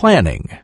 planning.